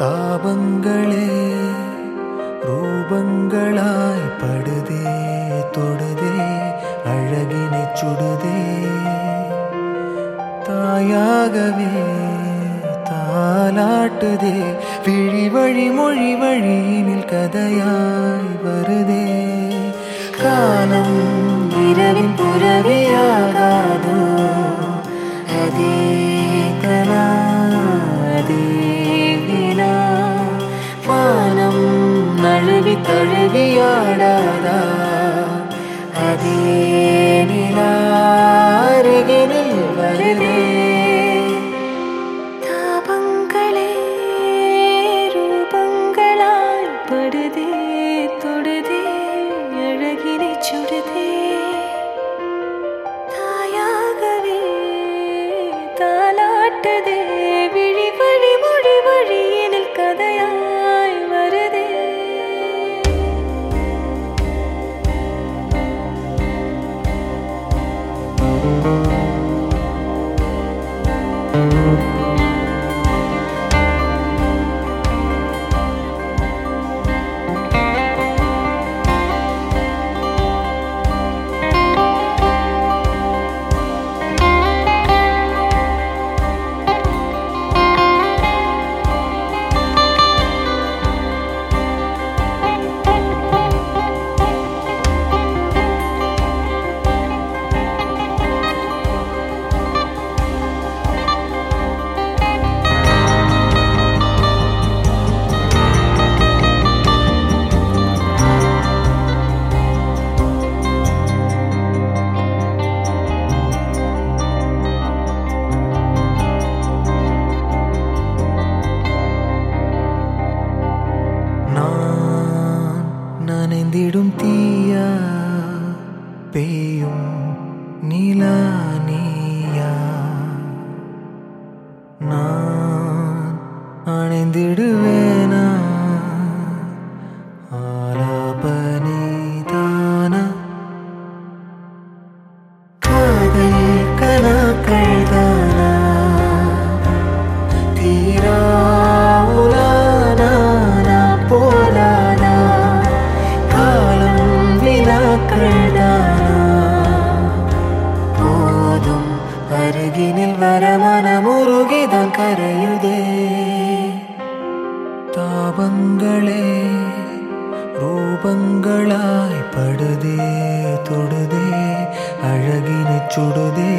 தாபங்களே ரூபங்களாய் படுதே தொடுதே அழகினை சுடுதே. தாயாகவே தாலாட்டுதே விழி வழி மொழி வழியினில் கதையாய் வருதே. காலம் இரவின் புறவியாகாதோ You. பெய்யும் நிலா நான் அணைந்திடுவேனா? ஆலாபனிதானா அருகினில் வர மனமுருகிதான் கரையுதே. தாபங்களே ரூபங்களாய் படுதே தொடுதே அழகினை சுடுதே.